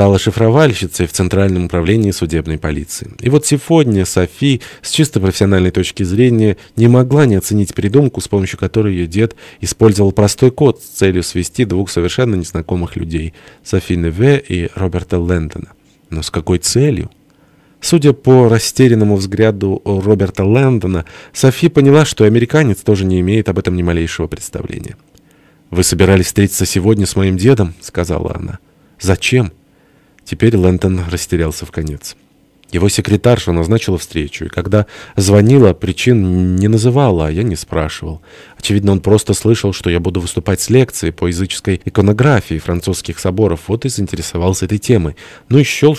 стала шифровальщицей в Центральном управлении судебной полиции. И вот сегодня Софи с чисто профессиональной точки зрения не могла не оценить придумку, с помощью которой ее дед использовал простой код с целью свести двух совершенно незнакомых людей – Софи Неве и Роберта Лэндона. Но с какой целью? Судя по растерянному взгляду Роберта Лэндона, Софи поняла, что американец тоже не имеет об этом ни малейшего представления. «Вы собирались встретиться сегодня с моим дедом?» — сказала она. «Зачем?» Теперь Лэндон растерялся в конец. Его секретарша назначила встречу, и когда звонила, причин не называла, а я не спрашивал. Очевидно, он просто слышал, что я буду выступать с лекцией по языческой иконографии французских соборов, вот и заинтересовался этой темой. Ну и счел,